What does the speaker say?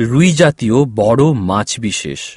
রুই জাতীয় বড় মাছ বিশেষ।